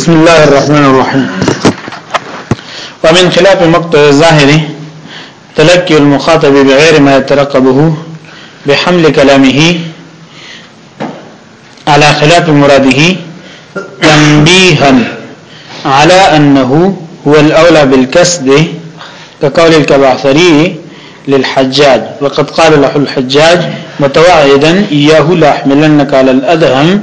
بسم الله الرحمن الرحيم ومن خلاف مقتضى الظاهر تلقي المخاطب بغير ما يترقبه بحمل كلامه على خلاف مراده تنبيها على أنه هو الأولى بالكسد كقول الكبعثري للحجاج وقد قال له الحجاج متوعدا إياه لأحملنك على الأدهم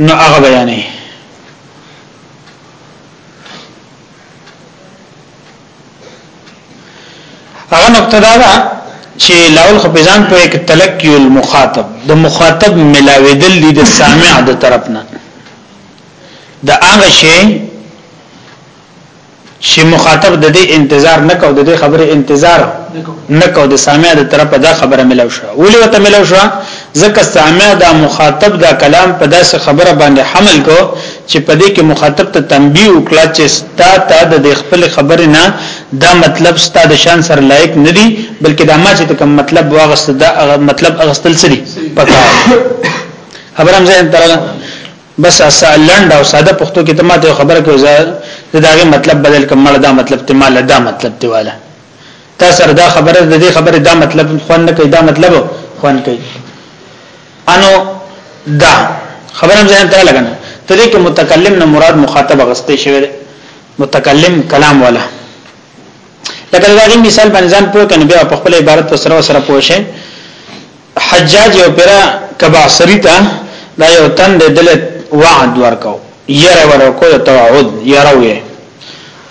نو هغه بیانې هغه نقطه دا ده چې لاول خو بزان په یک تلقی المخاطب د مخاطب ملاویدل دي د سامع د طرف نه د هغه شی چی مخاطب د دې انتظار نه کو د دې خبرې انتظار نه کو د سامع د طرفه دا خبره ملو شو ولې وته ملو شو ځکه سامع دا مخاطب دا کلام په داسې خبره باندې حمل کو چې په دې کې مخاطب ته تنبیه وکړه چې ستا ته د خپل خبرې نه دا مطلب ستا د شان سره لایق نه دی بلکې دا ما چې کوم مطلب واغست دا مطلب اغستل سری پکا خبرم زه تراله بس اسا لنډ او ساده پښتو کې ته ماته خبره کوي زه داغه مطلب بدل کوم مړه دا مطلب ته مال دا مطلب دی والا تا سره دا خبره د دې خبره دا مطلب خوان نه کوي دا مطلب خوان کوي انو دا خبره ځان ته لګنه ته دې کې متکلم نه مراد مخاطب غستې شوی متکلم کلام والا لکه دا مثال باندې ځان پوه کنه بیا په خپل عبارت پر سره سره پوه شئ حجاج او پرا کباصری ته دا یو تند دل وعد ورکاو یره ورکو د توعد یره وی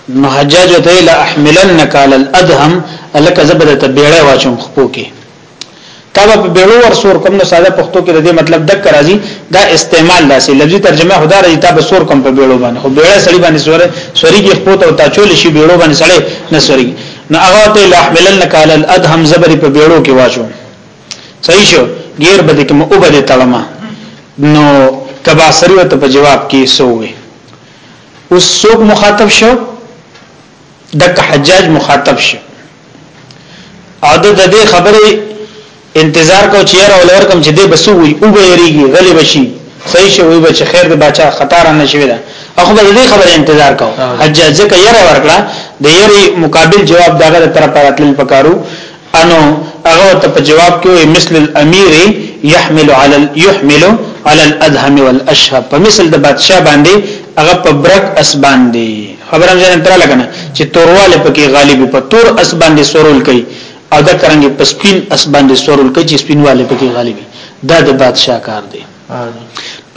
نو حجاج ته لا احملنک علی الادهم الک زبد ته بیړه واچوم خپو کې تا په بیړو ور سور کوم نو ساده پښتو کې د دې مطلب دک راځي دا استعمال داسې لفظي ترجمه خدا راځي تا به سور کوم په بیړو باندې خو بیړه سړی باندې سور سوري کې خپو ته تا چول شي بیړو باندې سړی نه سوري نو هغه ته لا احملنک علی الادهم زبر په بیړو کې واچوم صحیح شو غیر بده کوم او بده تړما نو کبا سری وته په جواب کې سوې اوس څوک مخاطب شو دک حجاج مخاطب شو او د دې خبرې انتظار کو چیر او لور کم چې دې بسوي او به یریږي غلی بشي صحیح شو وي بچ خیر د بچا خطر نه شوی دا اخو به دې خبرې انتظار کو حجاج ځکه یره ورکړه د یری مقابل جواب دغه تر پراتل پکارو انو هغه ورته په جواب کې وي مثل الامير يحمل على يحمل على الادهم والاشهب په مثل د بادشاه باندې هغه په برک اسبان دی خبره مې نه تر لګنه چې تورواله پکې غالب په تور اسبان دي سورول کوي او دا کرانګي په سپین اسبان دي سورول کوي چې سپینواله پکې غالب دا د بادشاه کار دی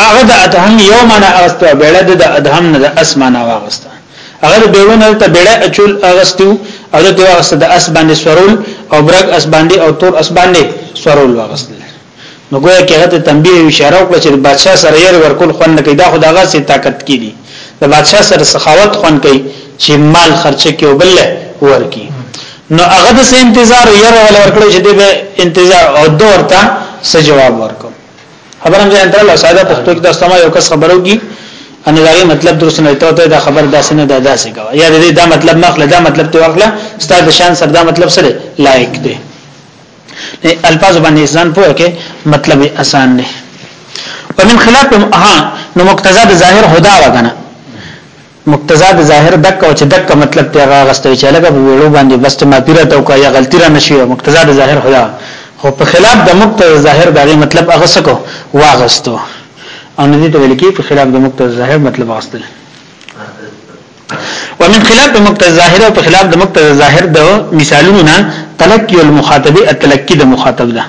هغه د ادهم یو معنا اغسته بیړه د ادهم نه د اسمانه واغسته هغه بیرونه ته بیړه اچول اغستو او د واغسته د اس باندې سرول او برګ اس باندې او تور اس باندې سرول واغسته نو ګویا کې هغه ته تنبیه او اشاره وکړه چې بادشاہ سره یې ورکول خوند کوي دا خدای غا سي طاقت کړي د بادشاہ سره سخاوت خوند کوي چې مال خرچه کې او بل ورکی نو هغه د انتظار یې ورکړي چې د انتظار او دورته څه جواب ورکړي خبره مې درته له ساده پښتو کې تاسو ما یو کس خبرو کی ان دا مطلب درس نه ته دا خبر داسې نه دا داسې کوي یا دې دا مطلب نه خپل دا مطلب ته ورکړه ستاسو شان سره دا مطلب سره لایق دی نه الفاظ باندې ځان پوهه کې مطلب آسان دی ومن خلاف ها نو مقتضا د ظاهر هدا وکنه مقتضا د ظاهر دک او چې دک مطلب ته هغه غستوي چې لګه په ویړو باندې بس ته ماپیره ته کوي یا غلطی را نشي مقتضا د ظاهر خدا خو په خلاف د مقتضا ظاهر دغه مطلب هغه سکو واغستو او ندی ته ویل کی په خلاف د مقتضا ظاهر مطلب واغستل ومن خلاف د مقتضا ظاهر او په خلاف د مقتضا ظاهر د مثالونو نه تلقي المخاطب التلقي د مخاطب ده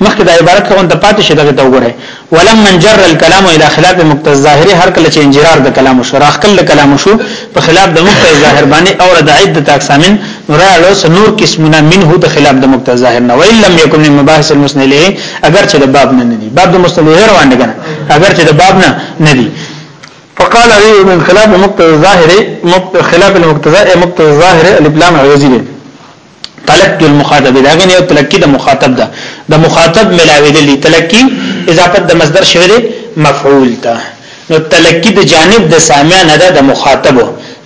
مخکې دا عبارت خو ته پاتې شې دغه ته وګوره ولم من جر الكلام الى خلاف مقتضى الظاهر هر کله چې انجرار د کلام شو راخل د کلام شو په خلاف د مقتضى الظاهر باندې او د عدت اقسامن راړو سنور قسمونه منه د خلاف د مقتضى الظاهر نه ویل لم يكن من مباحث المسند له اگر چې د باب نه ندي باب د مسند له روان دي کنه اگر چې د باب نه ندي فقال عليه من خلاف مقتضى الظاهر خلاف المقتضى مقتضى الظاهر الابلام عوزي تلقی المخاطب دا غنی او تلقی د مخاطب ده د مخاطب ملاوی دلی تلقی اضافت د مصدر شوی دی مفعول ته نو تلقی د جانب د سامع نه ده د مخاطب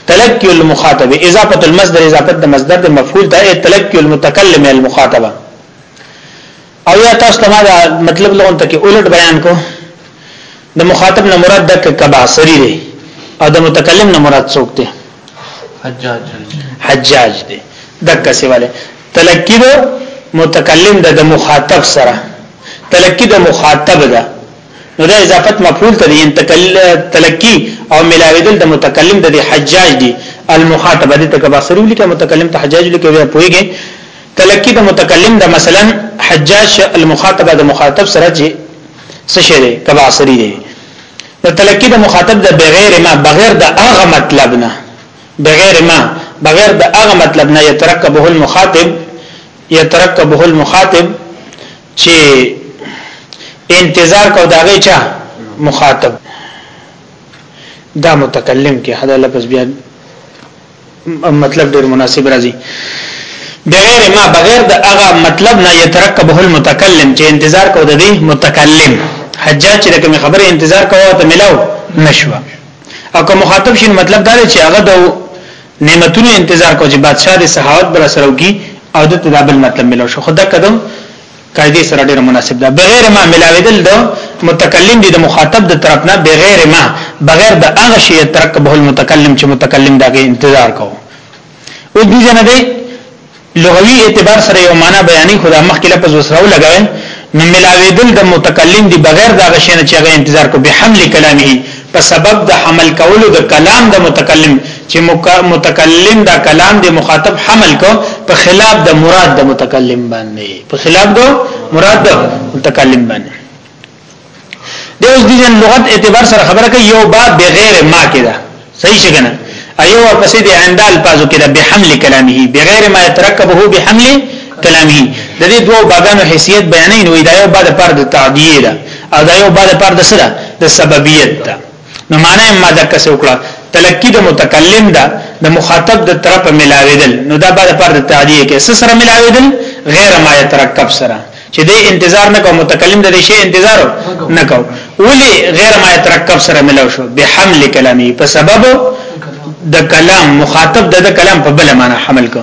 تلقی المخاطب اضافت المصدر اضافت د مصدر د مفعول ته تلقی المتکلم المخاطبه او یا تاسو ته ما دا مطلب لغون ته کې الټ بیان کو د مخاطب نه مراد د کباسری دی او د متکلم نه مراد څوک دی حجاج حجاج دی دک سیواله تلقی دو متکلم د مخاطب سره تلقی د مخاطب ده نو دا اضافت مفعول ته دی تلقی او ملاویدل د متکلم د حجاج دی المخاطب دې ته کباسری ولیکه متکلم ته حجاج لیکه وی پویږي تلقی د متکلم د مثلا حجاج المخاطبه د مخاطب سره چې څه شی دی کبا سری دی د تلقی د مخاطب د بغیر ما بغیر د هغه مطلب نه بغیر ما بغیر د هغه مطلب نه یترکبه المخاطب یترکبه المخاطب چې انتظار کو داغه چا مخاطب دا متکلم کې هدا لفظ بیا مطلب ډیر مناسب راځي بغیر ما بغیر د هغه مطلب نه يترکبه المتکلم چې انتظار کو د دې متکلم حجاج چې کوم خبره انتظار کوو ته ملاو نشوا او کوم مخاطب شین مطلب دا چې هغه د نعمتونو انتظار کو چې بادشاہ د سحاوت بر سره وکي او د تدابل مطلب ملاو شو خدا قدم قاعده سره ډیره مناسب ده بغیر ما ملاویدل دو متکلم دي د مخاطب د طرف نه بغیر ما بغیر د هغه شی ترکبه المتکلم چې متکلم دغه انتظار کو او دې جن دې لغوي اعتبار سره یو معنا بیانې خدا مخکې لفظ وسره لګوي نو ملاویدل د متکلم دي بغیر د هغه شی نه چې هغه انتظار کو به حمل کلامه په سبب د حمل کولو د کلام د متکلم چې متکلم دا کلام د مخاطب حمل کو په خلاف د مراد د متکلم باندې په خلاف د مراد د متکلم باندې د اوس دي جن لغت اعتبار سره خبره کوي یو با بغیر ما کده صحیح شګنه ایو ورپسې د عند الفاظو کده بحمل کلامه بغیر ما يترکبه بحمل کلامه د دې دوه باغانو حیثیت بیانې نو دا یو بعد پر د تعدیه ده او دا یو بعد پر د سره د سببیت ده نو معنی ما دا کس وکړه تلقی د متکلم ده د مخاطب د طرف ملاویدل نو دا بعد پر د تعدیه کې سره ملاویدل غیر ما یترکب سره چې د انتظار نه کو متکلم د شی انتظار نه کو ولی غیر ما یترکب سره ملاو شو بحمل کلامه په سبب د کلام مخاطب د کلام په بل معنی حمل کو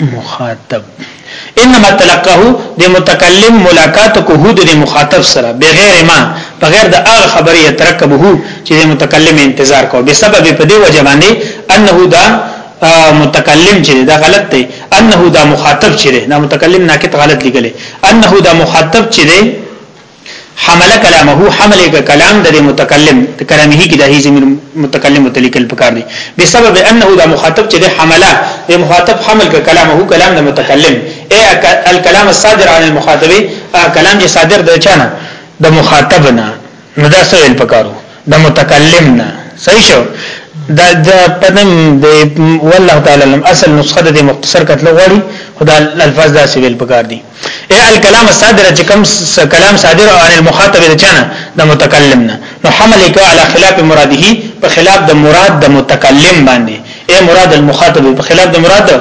مخاطب انما تلقه د متکلم ملاقات کو هو د مخاطب سره بغیر ما بغیر د هغه خبرې ترکبه چې د متکلم انتظار کو به سبب په دی وجه باندې انه دا متکلم چې دا غلط دی انه دا مخاطب چې دا متکلم ناکت غلط لګلې انه دا مخاطب چې حمل کلامه حمل کلام د متکلم د کلامه کې د هی زمير متکلم متلکل پکار دی به سبب انه د مخاطب چې د حمله د مخاطب حمل ک کلامه کلام د متکلم اي الكلام الصادر عن المخاطب کلام چې صادر د چانه د مخاطب نه نو دا سوال پکارو د متکلم نه صحیح شو دا د پدم د والله تعالی علم اصل نسخه د مختصر کتل غواړي خدا الفاظ دا سویل پکار دي اے الکلام الصادر چې کوم کلام صادر او المخاطب د چانه د متکلم نه نو حمل کو علی خلاف مراده په خلاف د مراد د متکلم باندې اے مراد المخاطب په خلاف د مراد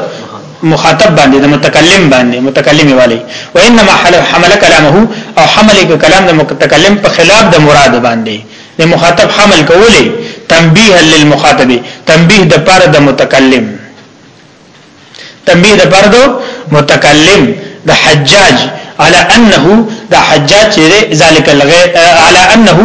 مخاطب باندې د متکلم باندې متکلم والی و انما حمل کلامه او حمل کلام د متکلم په خلاف د مراد باندې د مخاطب حمل کولې تنبیه للمخاطب تنبیه د پر د متکلم تنبیه د پر د متکلم د حجاج على انه د حجاج چې ذالک الغیر على انه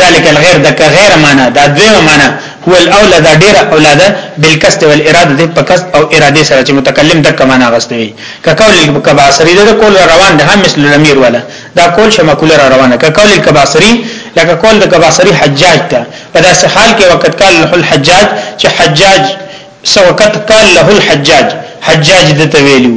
ذالک الغیر د غیر معنا د دوی معنا هو الاولى دا ډیره اولا ده بالقصد والاراده په قصد او اراده سره چې متکلم دک معنا غستوي کقول الکباصری دا کول روان ده مثل الامیر ولا دا کول شمه کول روانه کقول الکباصری لکه کول د کباصری حجاج ته په داسې حال کې وخت کال له الحجاج چې حجاج سو وخت کال له الحجاج حجاج د تویلو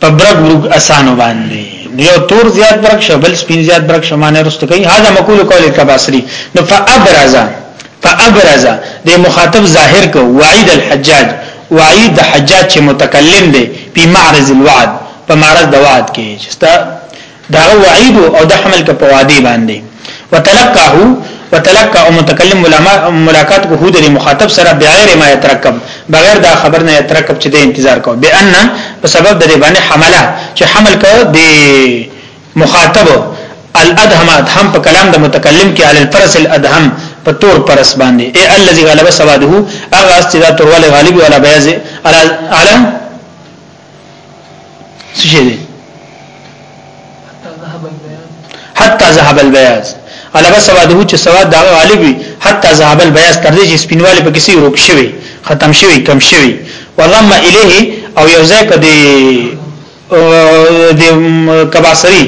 په برګ برګ اسانو باندې یو تور زیات برګ شو بل سپین زیات برګ شو معنی رسته کوي هاذا مقول قول الکباسری نو فابرز فابرز د مخاطب ظاهر کو وعید الحجاج وعید حجاج چې متکلم دی په معرض الوعد په معرض د وعد کې چې دا وعید او د حمل ک په وعده باندې وتلقاه وتلقى او متکلم ملاقات کو هود مخاطب سره بغیر ما يترکب بغیر دا خبر نه يترکب چې د انتظار کو بان په سبب د باندې حمله چې حمل کو د مخاطب الادهم ادهم په کلام د متکلم کې علی الفرس الادهم په تور پرس باندې اي الذي غلب سواده هغه استدا تور ول غالب ولا بياز على على څه شي دي حتی ذهب البياض علبه سواده چې سواد دا غالب وي حتی ذهب البياض تر دې چې سپینواله په کسی روک شوی ختم شوی کم شوی وضم الیه او یو ځای په دې د کباسری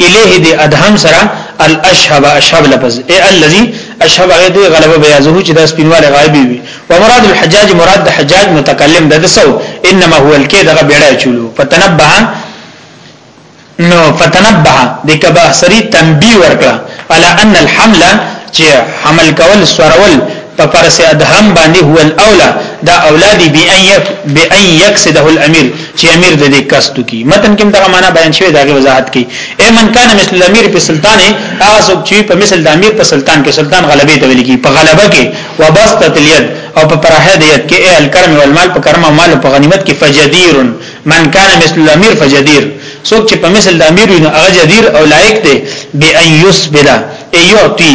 الیه دی ادهم سره الاشهب اشهب لفظ ای الذي اشهب غیر دی غلبه بیازه چې دا سپینواله غایب وي و مراد الحجاج مراد د حجاج متکلم د دسو انما هو الکی دغه بیړه چولو فتنبه نو فتنبه د کبا سری تنبیه ورکړه على ان الحمل چې حمل کول سورول په فرس ادهم باندې هو الاولا دا اولادی بأن یکسده الامیر چې امیر د دې کست کی متن کې دغه معنا بیان شوی دغه وضاحت کی اے من کان مثل الامیر په سلطان هغه څوک چې په مثل د امیر په سلطان کې سلطان غلبې ته ویل کی په غلبه کې وبسطت الید او په پراهه د ید کې اے الکرم والمال په کرم او مال په غنیمت کې فجدیر من کان مثل الامیر فجدیر څوک چې په مثل د امیر وي هغه جدیر او لایق دی بأن یسبلا ایعطی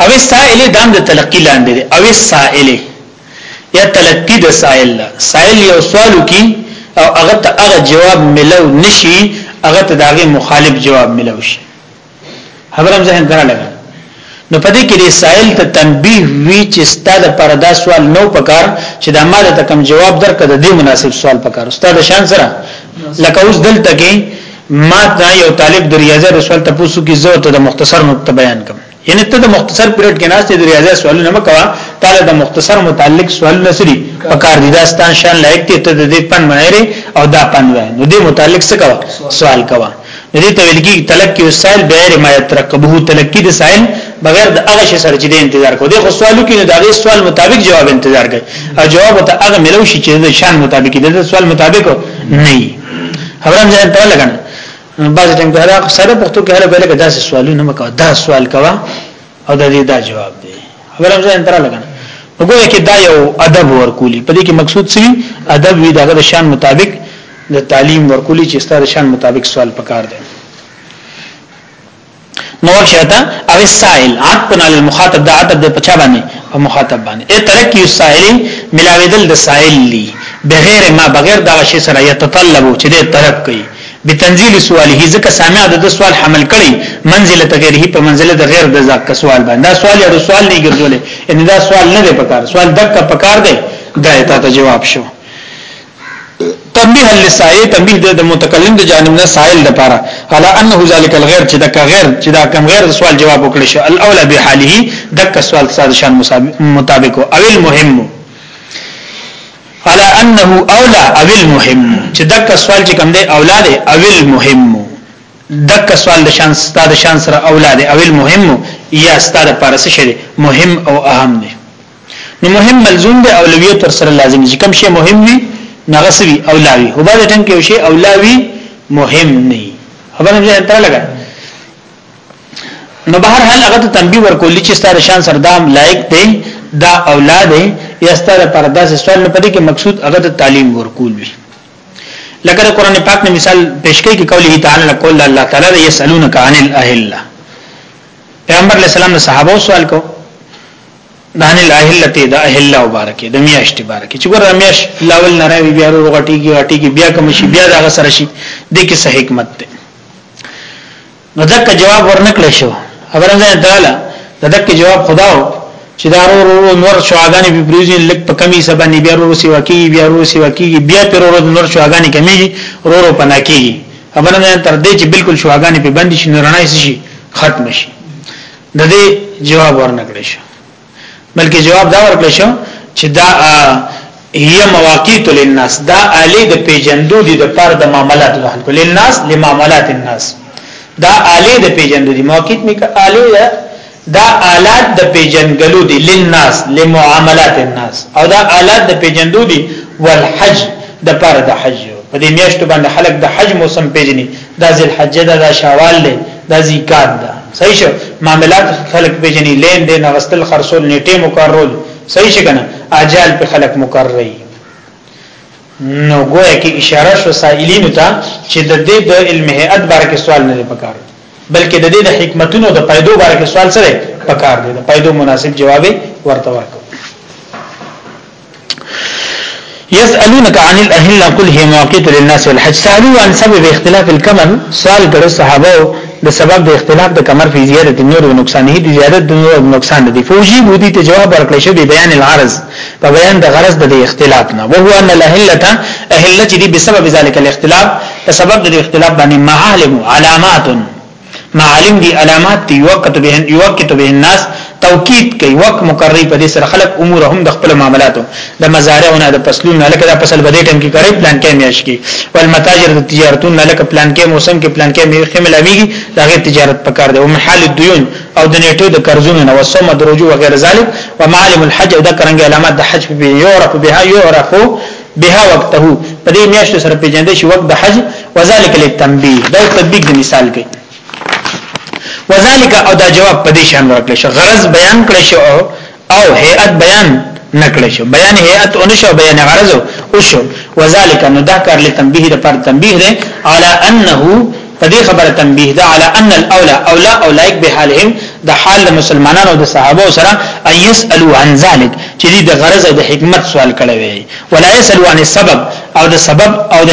او سائل دام د تلقی لاندې دی او سائل یا تلقی د سائل لا سائل یو سوالو کی او هغه ته هغه جواب ملو نشي هغه ته داغه مخالف جواب ملو شي حضرت ذهن کرا لګا نو پدې کې د سائل ته تنبیه وی چې ستاده پر دا سوال نو پکار چې د ماده ته کم جواب درکړه د دې مناسب سوال پکار استاد شان سره لکه اوس دلته کې ما ته یو طالب د ریاضت سوال تاسو کې زه ته د مختصر نقطه بیان کوم یعنی ته د مختصر پیریډ کې ناشته د ریاضت سوالونه مکوا تعالی د مختصر متعلق سوال نسری په کار دي داستان شان لایق ته ته د پن مایره او دا پن وای نو دې متعلق څه کوا سوال کوا دې ته ویل کی تلقی وسائل بغیر ما یترقبه تلقی د سائل بغیر د هغه شی سره چې د انتظار کو د خو سوالو کې د هغه سوال مطابق جواب انتظار کوي او جواب ته هغه ملو شي چې د شان مطابق د سوال مطابق نه خبره ځان ته لګن بعض ټیم کې دا سره پښتو کې هله بل کې داسې سوالونه مکو دا سوال کوا او د دې دا جواب دی خبره ځان ته لګن وګوره کې دا یو ادب ورکولی په دې کې مقصود څه ادب وی دغه شان مطابق د تعلیم ورکولی چې ستاره شان مطابق سوال پکار دی نور شرطه او السائل عطف علی المخاطب دا عطف د پچا باندې په مخاطب باندې اے تلقی السائل ملاویدل د سائل لی بغیر ما بغیر دا شی سره یتطلب چې د طلب کوي بتنزيل سواله ځکه سامع د سوال حمل کړي منزله غیره په منزله د غیر د ځکه سوال باندې دا سوال یا سوال نه ګرځولې ان دا سوال نه دی پکار سوال دک پکار دی دا ته جواب شو تنبیه للسائل تنبیه د متکلم د جانب نه سائل د پاره على انه ذلك الغير چې دا غیر چې دا کم غیر د سوال جواب وکړي شو الاولى بحاله دک سوال ساده شان مطابق او المهم على انه اولى او المهم چې دک سوال چې کم دی اولى دی او المهم دک سوال د شان ساده شان سره اولى دی او المهم یا ستاره پارسه شری مهم او اهم دی نو مهم ملزوم دی اولویت ور سره لازم چې کوم شی مهم وي نغه سوي اولاوي هو بعد ټیم کې یو شی اولاوي مهم نه خبره مې انتره لګا نو بهر حال هغه ته تنبیه ورکول چې ستاره شان سردام لایق دی دا اولاد دی یا ستاره پر داسې سوال نه پدې کې مقصود هغه ته تعلیم ورکول وي لکه قرآن پاک نے مثال پیش کړي کې قوله تعالی قول الله تعالی یسالونک عن الاهله پیغمبر علیہ السلام د صحابه سوال کو دان الاهلته د اهله مبارکه د میاشتې مبارکه چې ګور میاش لاول نه راوي بیا ورو غټيږي غټيږي بیا کوم شي بیا دغه سره شي د کې صحیح حکمت ده نو دغه جواب ورنکړ شو خبره ده داله دغه جواب خداو چې دا ورو ورو نور شواګانې په بریزي لک په کمی سبا نه بیا ورو سیوا کیږي بیا ورو سیوا کیږي بیا پر ورو نور شواګانې کمیږي ورو پناکیږي خبره نه تر دې چې بالکل شواګانې په بند شي نورنه شي ختم شي د دې جواب ورنکړې شو بلکې جواب دا ورکړې شو چې دا هي مواقیت للناس دا الی د پیجندو دي د پر د معاملات د خلکو للناس لمعاملات الناس دا الی د پیجندو دي مواقیت میکه الی دا آلات د پیجنګلو دي للناس لمعاملات الناس او دا آلات د پیجندو دي والحج د پر د حج په دې میاشتو باندې خلک د حج موسم پیجني دا ذل حج دا, دا شوال دی دا زیکات ده صحیح شو معاملات خلق پیجنی لین دین غسل خرصول نیټه مقررول صحیح شګنه اجال په خلق مقرری نو ګویا کې اشاره شو سائلین ته چې د دې د علم هيئت باره کې سوال نه پکاره بلکې د دې د حکمتونو د پیدو باره کې سوال سره پکار دی د پیدو مناسب جواب ورته ورکو يسألونك عن الأهلة قل هي مواقيت للناس والحج سألوا عن سبب اختلاف الكمر سوال کړو صحابه د سبب د اختلاف د کمر په زیادت نور او نقصان هي د زیادت د نور او نقصان دي فوجي بودي ته جواب ورکړي شو به بیان العرض په بیان د غرض د اختلاف نه وو ان الاهله اهله چې دی بسبب ذلک الاختلاف په سبب د اختلاف باندې معالم علامات معالم دي علامات دی وقت به یوقت به الناس توکید کوي وقت مقرری په دې سره خلق امور هم د خپل معاملاتو د مزارعونه د فصلونو لکه د فصل بده ټیم کې کوي پلان کې میاش کې والمتاجر د تجارتونو لکه پلان کې موسم کې پلان کې میخه ملوي دغه تجارت پکار دی او محل الديون او د نیټو د قرضونو نه وسوم د رجوع وغیر ذلک ومعالم الحج او د کرنګ علامات د حج به یعرف بها یعرف بها وقته په دې میاشت سره پیژندل شي وخت د حج وذالک للتنبیه دا تطبیق د مثال کې وذالک او دا جواب په دې شان ورکړل شي غرض بیان کړی شو او هيئت بیان نکړې شو بیان هيئت اون شو بیان غرض او شو وذالک نو دا کار له تنبیه د پر تنبیه ده علی انه په دې خبره تنبیه ده علی ان الاولى اولا اولایک به حالهم د حال مسلمانانو د صحابه سره ان يسالو عن ذلك چې دې د غرض او د حکمت سوال کړي وي ولا يسالو عن السبب او د سبب او د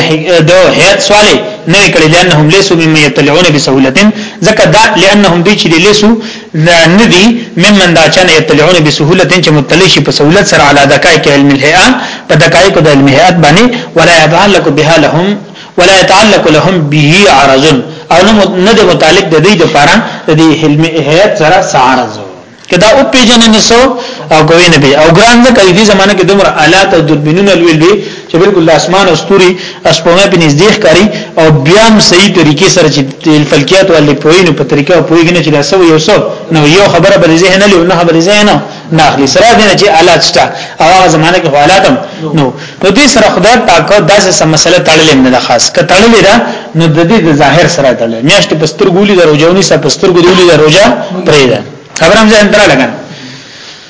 د هيئت سوال نه کړي لانهم ليسوا مما يطلعون بسهوله ځکه دا لانهم دې چې ليسوا نه ندي ممن دا چانه یتلعون بسهوله چې مطلع شي په سهولت سره علا دقائق علم الهيئه په دقائق د علم هيئت باندې ولا يتعلق بها لهم ولا يتعلق لهم به عرض او نه د متعلق د دې لپاره د دې علم هيئت سره عرض کدا او پیجن نسو او کوي نه بي او ګران ځکه دې زمانه کې دومره آلات او دوربینونه لوي چې بالکل د اسمان او ستوري اسپومه په نږدې ښکاری او بیا هم صحیح طریقې سره چې فلکیات او الکترونو په طریقه او پویګنه چې دا سو یو سو نو یو خبره بل ذهن له نه بل ذهن نه اخلي سره دې چې حالات شته او هغه زمانه کې حالات هم نو نو دې سره خدای پاک دا څه مسله تړلې نه ده خاص ک تړلې ده نو د دې د ظاهر سره تړلې میاشت پستر ګولې د روزونی سره پستر ګولې د روزه پرې ده خبرم ځان تر لګنه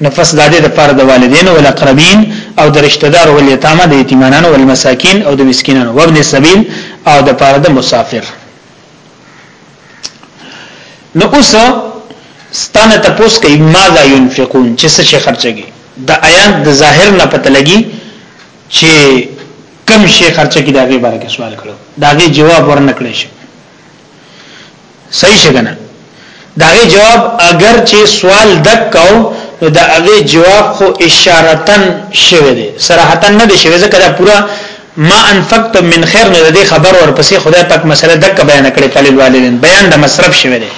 نو پس دادې د پاره د والدینو والاقربین او د رشتہ دار او الیتامه د یتیمانانو او المساکین او د مسکینانو وابن السبیل او د پاره د مسافر نو اوس ستانه تاسو کوي ماذا ينفقون چې څه شي خرچږي د آیات د ظاهر نه پته لګي چې کم شي خرچه کې داغه باره کې سوال کړو داغه جواب ورنکړي شي صحیح شګنه داغه جواب اگر چې سوال دک کو نو دا هغه جواب خو اشارتن شوه دی صراحتن نه دی شوه ځکه دا پورا ما انفقت من خیر نه دی خبر ورپسې خدای پاک مسله دک بیان کړي په والدین بیان د مصرف شوه دی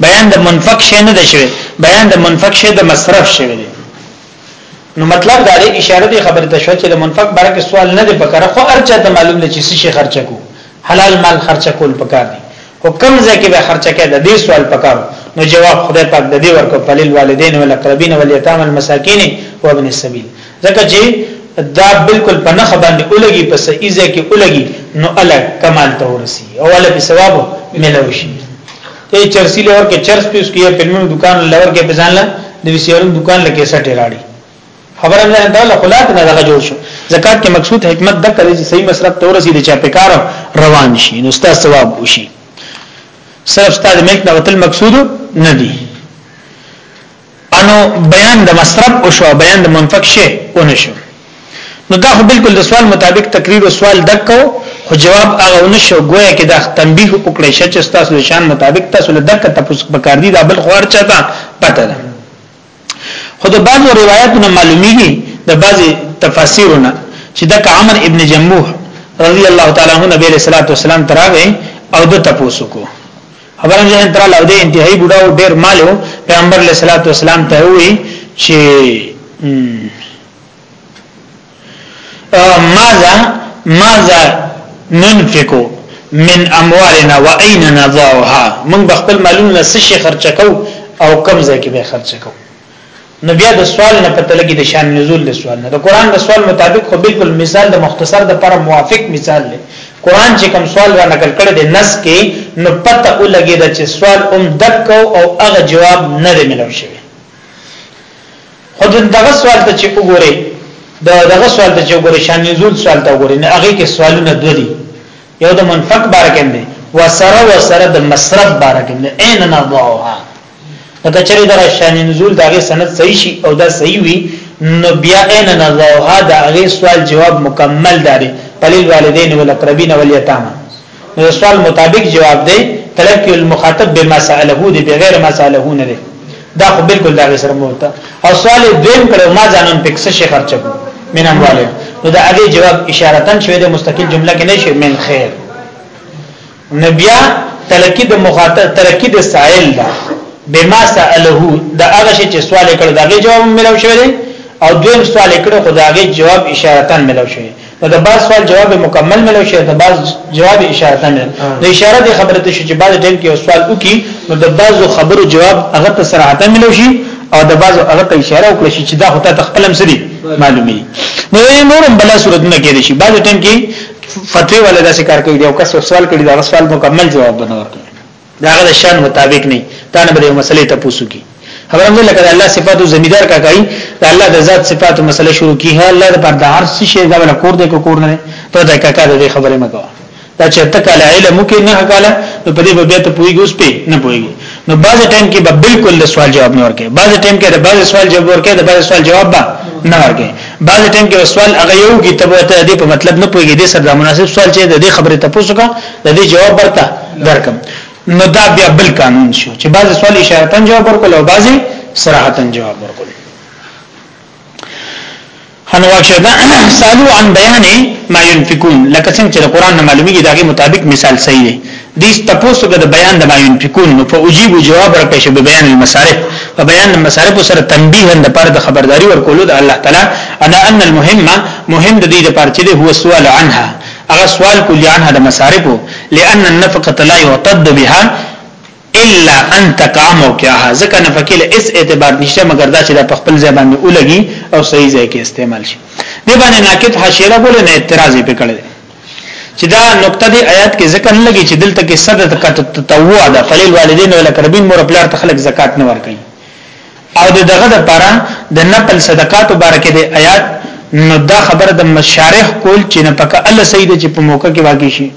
بیان د منفق شې نه دی شوه بیان د منفق شې د مصرف شوه دی نو مطلب دا دی اشاره دی خبره ته شو چې د منفق برکه سوال نه دی پکره خو ارچا ته معلوم دی چې څه شي خرچه کو حلال مال خرچه کول پکار دي خو کم ځای کې به خرچه کې د دې سوال پکار نو جواب خدای پاک د دې ورکو پلیل والدین ول اقربین ول یتام المساکین او ابن السبیل ځکه چې دا بالکل په نخ باندې اولګي په سیزه کې اولګي نو ال کمال ته ورسی او ول په ثواب ملو شي ته چرسی لور کې چرس پیس کې په نوم دکان لور کې بزان لا د وسیرون دکان لکه سټه راړي خبره نه ده له خلاف نه دغه جوړ شو زکات کې مقصود حکمت د کړي چې صحیح مصرف تور رسیدي چې په کار روان شي نو ستاسو ثواب وشي صرف ستاسو ملک نه وتل مقصود نه دی انو بیان د مصرف او شو بیان د منفق شي او نشو نو دا خو بالکل د سوال مطابق تقریر او سوال دکو خو جواب هغه نشو ګویا کې دا تنبیه وکړی چې تاسو شان مطابق تاسو له دک تاسو په کار دي دا بل خور چاته پته ده خو د بعضو روایتونو معلومیږي د بعضي تفاسیرونه چې د عمر ابن جموح رضی الله تعالی عنہ نبی صلی الله علیه وسلم تراغه او د تپوسو کو خبره ده تر له دې انتهایی بډا او ډیر مالو پیغمبر علیه الصلاۃ والسلام ته وی چې ماذا ماذا ننفقو من اموالنا واين نضعها موږ خپل مالونه څه شي خرچ کو او کم ځای کې به خرچ کو نو بیا د سوال نه پته لګي د شان نزول د سوال نه د قران د سوال مطابق خو بالکل مثال د مختصر د پر موافق مثال دی قران چې کوم سوال را نقل کړي د نس کې نو پته ولګي د چې سوال هم دک او هغه جواب نه دی ملو شوی خو دغه سوال ته چې وګورئ د دغه سوال ته چې وګورئ شان نزول سوال ته وګورئ نه هغه کې سوالونه دوه دي یو د منفق بار کې دی وسره وسره د مصرف بار کې دی عین نضاوها لکه چې دا شان نزول دغه سند صحیح شي او دا صحیح وي نو بیا عین نضاوها د هغه سوال جواب مکمل دی پلیل والدین والاقربین والیتاما نو سوال مطابق جواب دی تلقی المخاطب بما سأله دی بغیر ما سأله نه دی دا خو بالکل دا غي سره موته او سوال دیم کړو ما ځانم پک څه شي خرچ کو من اموال نو دا هغه جواب اشاره تن شوی د مستقل جمله کې نشي من خیر نبیا تلقی د مخاطب تلقی د سائل دا بما سأله دا هغه شي چې سوال کړو دا غي جواب ملو شوی او دویم سوال کړو خدای غي جواب اشاره تن ملو شوی نو د باز سوال جواب مکمل ملو شي د باز جواب اشاره ته مل د اشاره د خبره ته شي چې باز ټیم کې سوال وکي نو د باز خبرو جواب هغه ته سره ته ملو شي او د باز هغه ته اشاره وکړي شي چې دا هوته تخپلم سړي معلومي نو نورم بلا صورت نه کېږي شي باز ټیم کې فتوی ولا داسې کار کوي او کس سوال کړي دا سوال مکمل جواب بنور کړي دا هغه شان مطابق نه تا نه به مسلې ته پوسو کی خبره مې لکه الله صفات او زمیدار کا کوي دا الله د ذات صفات مسله شروع کی هه الله د پر د هر څه شی دا ولا کور دې کو کور نه ته دا کا کا دې خبره مګو دا چې تک له علم کې نه کاله نو په دې به بیا ته پويږي اوس په نه پويږي نو بعض ټایم کې به بالکل د سوال جواب نه ورکې بعض ټایم کې د بعض سوال جواب ورکې د بعض سوال جواب به نه ورکې بعض ټایم کې سوال هغه یو کې ته به دې په مطلب نه پويږي دې سره مناسب سوال چې د دې خبره ته پوسوګه د دې جواب ورته درکم نو دا بیا بل قانون شو چې بعضی سوال اشارتن جواب ورکول او بعضی صراحتن جواب ورکول خنو واشه دا سالو عن بیان ما ينفقون لکه څنګه چې قرآن نه معلومیږي داغه مطابق مثال صحیح دی دیس تاسو د بیان د ما ينفقون نو فاجيب جواب را پېښه به بیان المصارف په بیان المصارف سره تنبيه د پر د خبرداري ورکول د الله تعالی انا ان المهمه مهم د دې لپاره چې هو سوال عنها هغه سوال کولی عنها د مصارفو لأن النفقه لا يعتد بها الا ان تقع موقعها ځکه نفقه له اس اعتبار نشته مګر دا چې د خپل ځای باندې ولګي او صحیح ځای کې استعمال شي دی باندې ناقد حاشیه بول نه اعتراض یې پکړل چې دا نقطه دی آیات کې ذکر نه لګي چې دلته کې صد تطوع ده فلیل والدین ولکربین مور خپل تخلق زکات نه ورکړي او د دغه د پاره د نفل صدقات مبارکه د آیات نو دا خبر د مشارح کول چې نه پکه ال سید چې په موقع کې واقع شي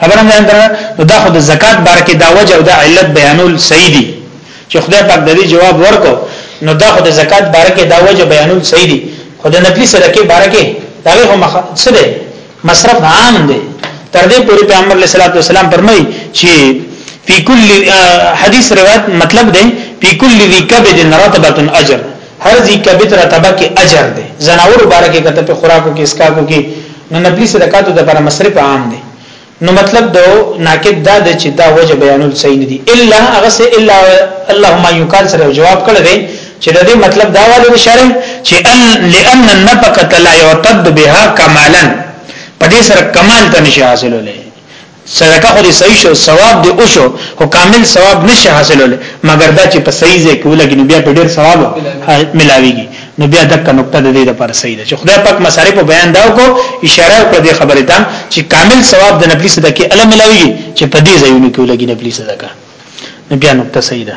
خبره مې اندره نو دا خو د زکات بارکه دا وجه او د علت بیانول سیدی چې خدای پاک د دې جواب ورکو نو دا خو د زکات بارکه دا وجه بیانول سیدی خو د نفلی صدقه بارکه دا هم څه دی مصرف عام دی تر دې پورې پیغمبر علیه الصلاۃ والسلام فرمایي چې فی کل حدیث روایت مطلب دی فی کل ذی کبد رطبه اجر هر ذی کبد رطبه کې اجر دی زناور مبارکه کته په خوراکو کې اسکاکو کې نو نبی صدقاتو د پر مصرف عام دی نو مطلب دو ناقد دا د چې دا وجه بیانول صحیح نه دي الا هغه سه الا اللهم یقال سره جواب کړی چې د دې مطلب دا والی د شرع چې ان لئن النفقه لا يعتد بها کمالا په دې سره کمال ته نشي حاصلولې صدقه خو دې صحیح شو ثواب دې او شو خو کامل ثواب نشي حاصلولې مګر دا چې په صحیح ځای کې ولګي نو بیا په ډېر ثواب ملاويږي نو بیا دک نقطه د دې لپاره صحیح ده چې خدای پاک مصارف په بیان داو کو اشاره پر دې خبره ته چې کامل ثواب د نفلی صدقه اله ملاويږي چې په دې ځایونو کې ولګي نفلی صدقه نو بیا نقطه صحیح ده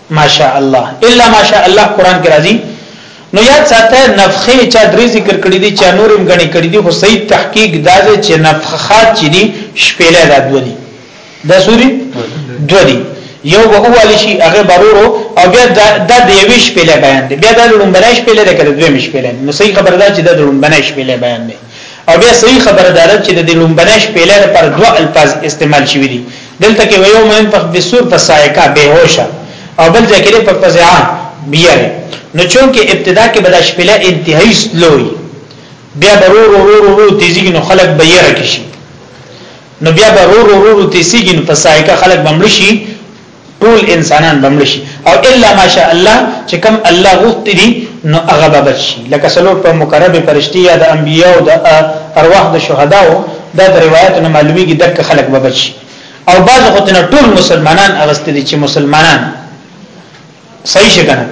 ماشاءالله الا ماشاءالله قران کې راځي نو یاد ساته نفخه چا درې ذکر کړی دي چا نورم غني کړی دي خو صحیح تحقیق دا دی چې نفخات چې دي شپېلې دا دوه دي د سوري دوه دي یو به اول شي هغه برورو او بیا د د یوې شپېلې بیان دي بیا د لومبنې شپېلې د کړه دوه شپېلې نو صحیح خبر دا چې د لومبنې شپېلې بیان دي او بیا صحیح خبر دا چې د لومبنې شپېلې لپاره دوه الفاظ استعمال شوي دي دلته کې ویو مهم په بسور په سایکا بهوشه او بل ځای کې په فزعه بیره نو چون کې ابتدا کې بدا شپله انتهایی سلوي بیا برور ورور ورور تیزی نو خلق بیره کې شي نو بیا برور ورور تیزی نو په سایکا خلق بمړ شي ټول انسانان بمړ شي او الا ماشاء الله چې کم الله غوښت دي نو هغه بچي لکه سلوټ په مقرب پرشتي یا د انبیو د ارواح د شهداو دا د روایت نه معلومیږي دک خلک به بچي او بعض خدنه ټول مسلمانان اغستل چې مسلمانان صحیح شګنه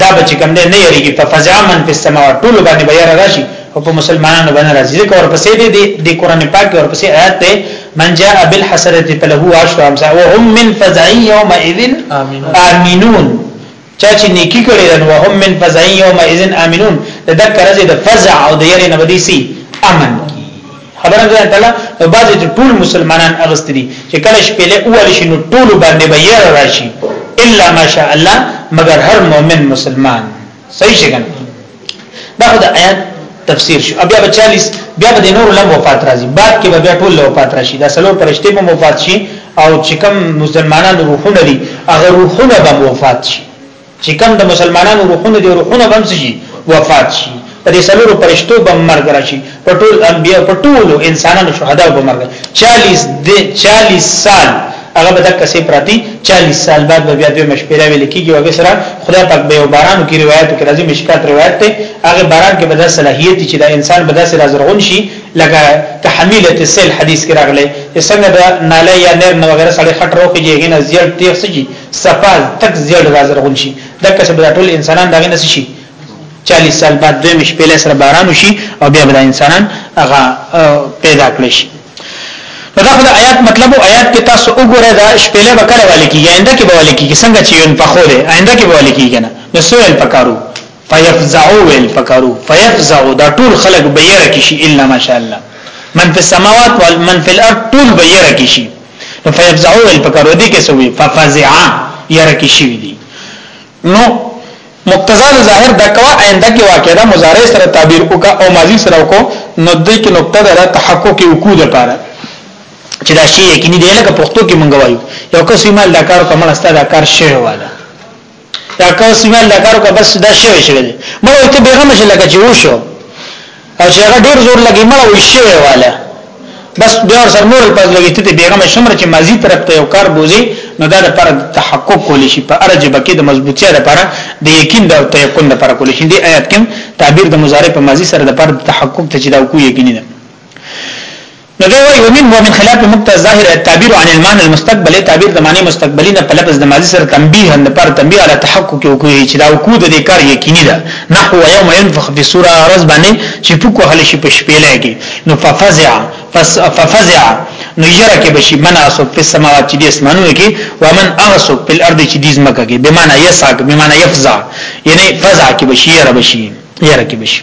دا بچ کم نه یریږي په فزع من په سما ټول باندې بیا راشي او په مسلمانانو باندې راځي ځکه ورپسې دې د قران پاک ورپسې آیات ته من جاء بالحسنه فله عشر امثال وهم من فزع يومئذ امنون چا چې نیکی کړی ده نو هم من فزع یومئذ امنون د دک رزه د فزع او د یری نه بدی سی امن کی خبره ده تعالی نو باز ټول مسلمانان اغستری چې کله شپې له اول شي نو ټول باندې به یې راشي الا ماشاء الله مگر هر مؤمن مسلمان صحیح څنګه دا خو د آیات تفسیر شو بیا به 40 بیا به نور لم وفات راځي بعد کې بیا ټول وفات راشي دا سلور پرشته به وفات شي او چې کوم مسلمانانو روحونه دي هغه روحونه به وفات شي چې کوم د مسلمانانو روحونه دي روحونه به شي وفات شي په دې سلور پرشتو به مرګ راشي په ټول انبیا په ټول انسانانو شهدا په مرګ 40 د 40 سال هغه به تک سي پراتی 40 سال بعد به بیا دوی مشپیره ویل کیږي او سره خدای پاک به باران کې روایت کې راځي مشکات روایت ته هغه باران کې بدا صلاحیت چې دا انسان بدا سره زرغون شي لکه تحمیله السیل حدیث کې راغلی چې څنګه دا ناله یا نر نو وغیرہ سړی خټ روکي جګې نه زیړ تیر سږي صفاز تک زیړ راځرغون شي دا کسب دا ټول انسانان دغه نس شي 40 سال بعد دوی مش پیله سره باران وشي او بیا به انسانان هغه پیدا کړی شي نو دا خو د آیات مطلب او آیات کې تاسو وګوره دا شپېلې به کله والي کیږي آینده کې به والي کیږي څنګه چې یون په خوره آینده کې به والي کیږي نه نو سوال پکارو فیفزعو ویل پکارو فیفزعو دا ټول خلق به یې رکشي الا ماشاء الله من فی السماوات والمن فی الارض ټول به یې رکشي نو فیفزعو ویل پکارو دي کې سوې ففزعا یې رکشي دي نو مقتضا د ظاهر د کوا آینده کې واقع ده مضارع سره تعبیر وکا او ماضی سره وکړو نو د کې نقطه د تحقق وکړو د پاره چې دا شی یقیني دی لکه پښتو کې مونږ وایو یو کس ایمال دا کار کومه ستا دا کار شی واله دا کس ایمال دا کار کو بس دا شی شی دی مړ ته بیغمه شي لکه چې وشو او چې هغه ډیر زور لګي مړ وي شي والا بس بیا ور سره نور په لګي ته بیغم شمر چې مازی طرف ته یو کار بوزي نو دا د پر تحقق کول شي په ارج بکې د مضبوطیا لپاره د یقین د تيقن لپاره کول شي دی آیات کې تعبیر د مضارع په ماضی سره د پر تحقق ته چې دا کو یقیني ده نو دی وایي ومنه ومن خلاف موږ ته ظاهر التعبیر عن المعنى المستقبل تعبیر د معنی مستقبلی نه په لفظ د ماضی سره تنبیه د پر تنبیه علی تحقق وکوي چې دا وکړو د دې کار یقیني ده نحو یوم ينفخ فی سوره رز باندې چې پوک وهل شي په شپې لګي نو ففزع ففزع نو یره کې بشي من اسو په سماوات چې د اسمانونو کې ومن اغسو په الارض چې د زمکه کې به معنی یساق به معنی یفزع یعنی فزع کې بشي یره بشي یره کې بشي